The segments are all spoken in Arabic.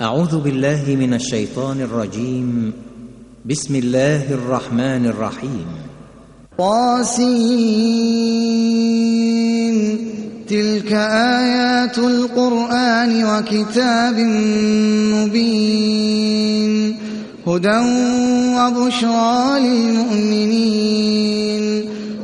أعوذ بالله من الشيطان الرجيم. بسم الله الرحمن الرحيم. طاسين. تلك آيات القرآن وكتاب مبين. هدى وبشرى للمؤمنين.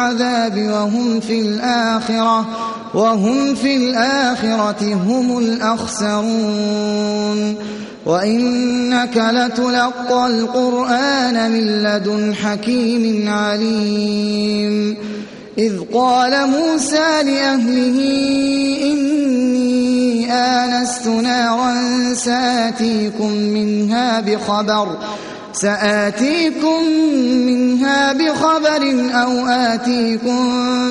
العذاب وهم في الآخرة وهم في الآخرة هم الأخسرون. وإنك لتلقى القرآن من لدن حكيم عليم. إذ قال موسى لأهله إني آنست نارا سآتيكم منها بخبر سآتيكم منها بخبر أو آتيكم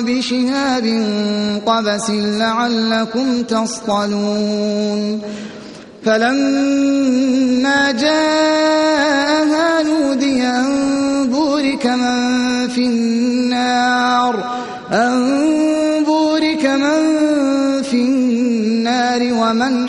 بشهاب قبس لعلكم تصطلون. فلما جاءها نودي أن بورك من في النار أن بورك من في النار ومن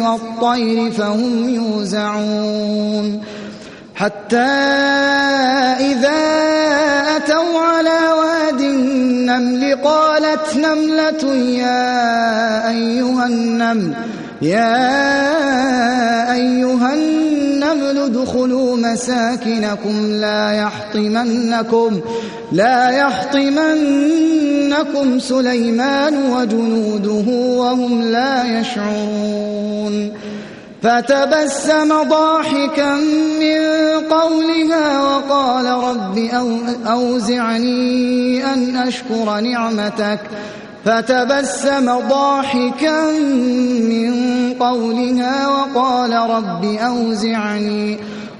والطير فهم يوزعون. حتى إذا أتوا على واد النمل قالت نملة يا أيها النمل يا أيها النمل ادخلوا مساكنكم لا يحطمنكم لا يحطمنكم سليمان وجنوده وهم لا يشعرون فتبسم ضاحكا من قولها وقال رب أوزعني أن أشكر نعمتك فتبسم ضاحكا من قولها وقال رب أوزعني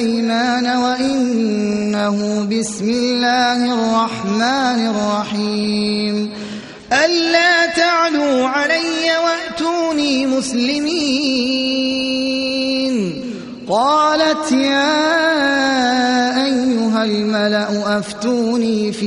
سليمان وإنه بسم الله الرحمن الرحيم. ألا تعلوا علي وأتوني مسلمين. قالت يا أيها الملأ أفتوني في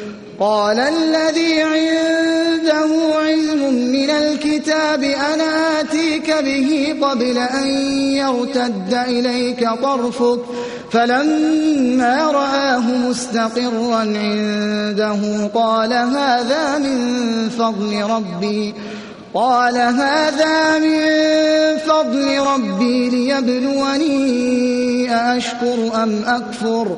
قال الذي عنده علم من الكتاب أنا آتيك به قبل أن يرتد إليك طرفك فلما رآه مستقرا عنده قال هذا من فضل ربي قال هذا من فضل ربي ليبلوني أأشكر أم أكفر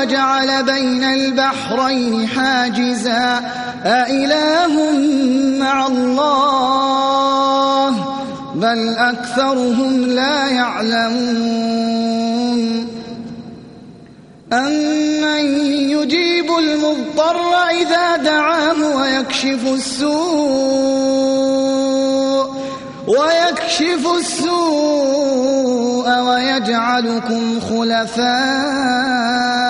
وجعل بين البحرين حاجزا. أإله مع الله بل أكثرهم لا يعلمون. أمن يجيب المضطر إذا دعاه ويكشف السوء ويكشف السوء ويجعلكم خلفاء.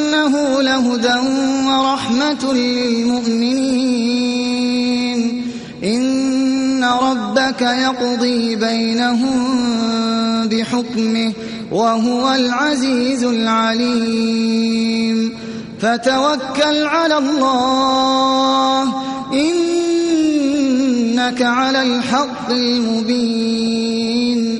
وإنه لهدى ورحمة للمؤمنين. إن ربك يقضي بينهم بحكمه وهو العزيز العليم. فتوكل على الله إنك على الحق المبين.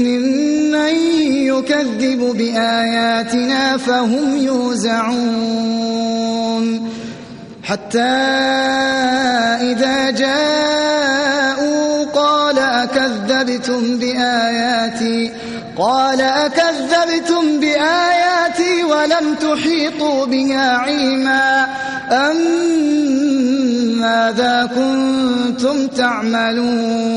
ممن يكذب بآياتنا فهم يوزعون حتى إذا جاءوا قال أكذبتم بآياتي قال أكذبتم بآياتي ولم تحيطوا بها علما أم ماذا كنتم تعملون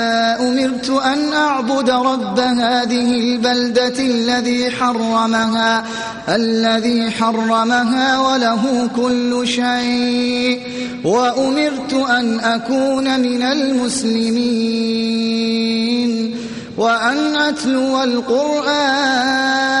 أعبد رب هذه البلدة الذي حرمها الذي حرمها وله كل شيء وأمرت أن أكون من المسلمين وأن أتلو القرآن.